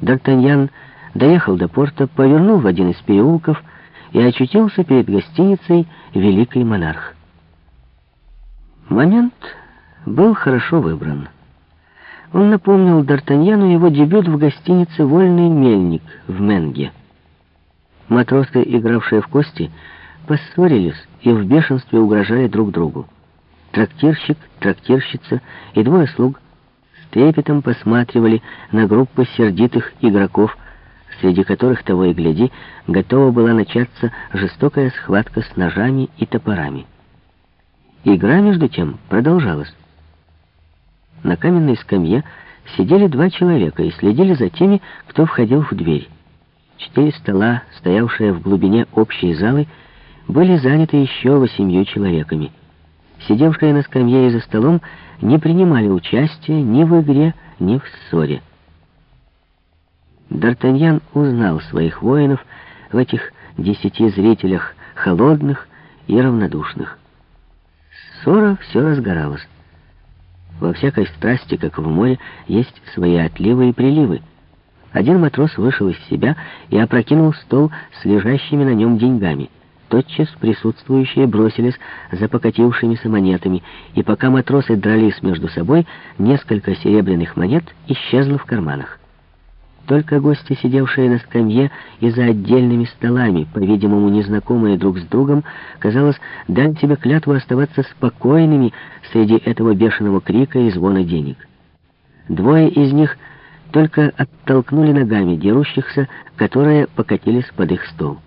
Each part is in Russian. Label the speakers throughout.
Speaker 1: Д'Артаньян доехал до порта, повернул в один из переулков и очутился перед гостиницей «Великий монарх». Момент был хорошо выбран. Он напомнил Д'Артаньяну его дебют в гостинице «Вольный мельник» в Менге. Матросы, игравшие в кости, поссорились и в бешенстве угрожали друг другу. Трактирщик, трактирщица и двое слуг трепетом посматривали на группу сердитых игроков, среди которых, того и гляди, готова была начаться жестокая схватка с ножами и топорами. Игра, между тем, продолжалась. На каменной скамье сидели два человека и следили за теми, кто входил в дверь. Четыре стола, стоявшие в глубине общей залы, были заняты еще восемью человеками. Сидевшие на скамье и за столом не принимали участия ни в игре, ни в ссоре. Д'Артаньян узнал своих воинов в этих десяти зрителях холодных и равнодушных. Ссора все разгоралась. Во всякой страсти, как в море, есть свои отливы и приливы. Один матрос вышел из себя и опрокинул стол с лежащими на нем деньгами. Тотчас присутствующие бросились за покатившимися монетами, и пока матросы дрались между собой, несколько серебряных монет исчезло в карманах. Только гости, сидевшие на скамье и за отдельными столами, по-видимому, незнакомые друг с другом, казалось, дали себе клятву оставаться спокойными среди этого бешеного крика и звона денег. Двое из них только оттолкнули ногами дерущихся, которые покатились под их стол.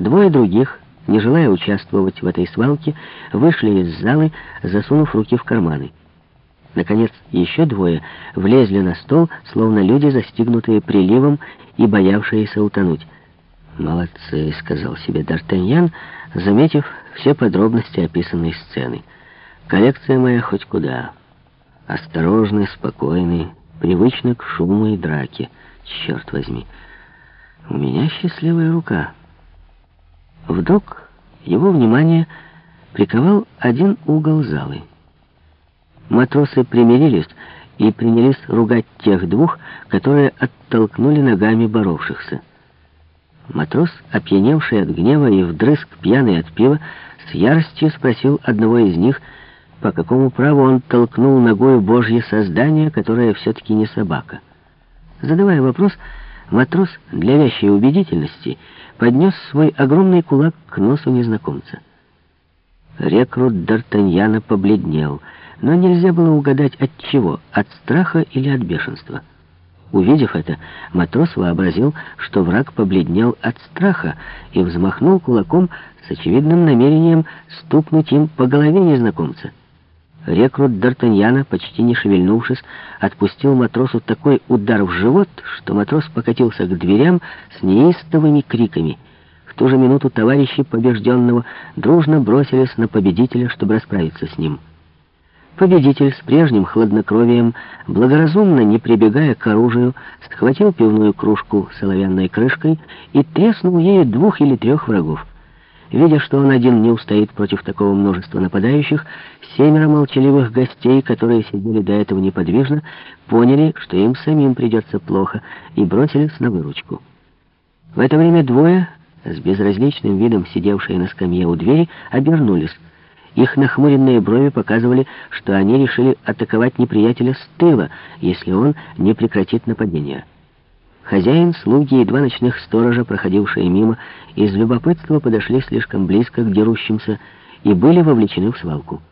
Speaker 1: Двое других, не желая участвовать в этой свалке, вышли из залы, засунув руки в карманы. Наконец, еще двое влезли на стол, словно люди, застигнутые приливом и боявшиеся утонуть. «Молодцы», — сказал себе Д'Артаньян, заметив все подробности описанной сцены. «Коллекция моя хоть куда. Осторожный, спокойный, привычный к шуму и драке. Черт возьми, у меня счастливая рука». Вдруг его внимание приковал один угол залы. Матросы примирились и принялись ругать тех двух, которые оттолкнули ногами боровшихся. Матрос, опьяневший от гнева и вдрызг пьяный от пива, с яростью спросил одного из них, по какому праву он толкнул ногой Божье создание, которое все-таки не собака. Задавая вопрос, матрос для вящей убедительности поднес свой огромный кулак к носу незнакомца. Рекрут Д'Артаньяна побледнел — но нельзя было угадать от чего, от страха или от бешенства. Увидев это, матрос вообразил, что враг побледнел от страха и взмахнул кулаком с очевидным намерением стукнуть им по голове незнакомца. Рекрут Д'Артаньяна, почти не шевельнувшись, отпустил матросу такой удар в живот, что матрос покатился к дверям с неистовыми криками. В ту же минуту товарищи побежденного дружно бросились на победителя, чтобы расправиться с ним. Победитель с прежним хладнокровием, благоразумно не прибегая к оружию, схватил пивную кружку с оловянной крышкой и треснул ею двух или трех врагов. Видя, что он один не устоит против такого множества нападающих, семеро молчаливых гостей, которые сидели до этого неподвижно, поняли, что им самим придется плохо, и бросились на выручку. В это время двое, с безразличным видом сидевшие на скамье у двери, обернулись. Их нахмуренные брови показывали, что они решили атаковать неприятеля с тыла, если он не прекратит нападение. Хозяин, слуги и два ночных сторожа, проходившие мимо, из любопытства подошли слишком близко к дерущимся и были вовлечены в свалку.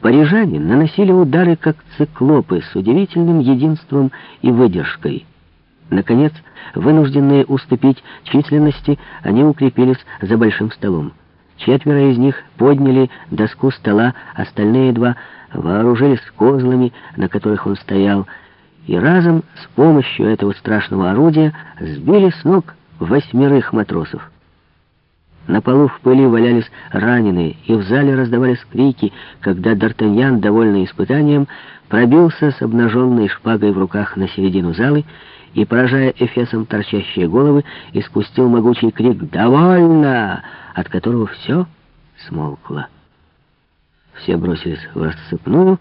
Speaker 1: Парижане наносили удары, как циклопы, с удивительным единством и выдержкой. Наконец, вынужденные уступить численности, они укрепились за большим столом. Четверо из них подняли доску стола, остальные два вооружились козлами, на которых он стоял, и разом с помощью этого страшного орудия сбили с ног восьмерых матросов. На полу в пыли валялись раненые, и в зале раздавались крики, когда Д'Артаньян, довольный испытанием, пробился с обнаженной шпагой в руках на середину залы и, поражая эфесом торчащие головы, испустил могучий крик «Довольно!», от которого все смолкло. Все бросились в рассыпную,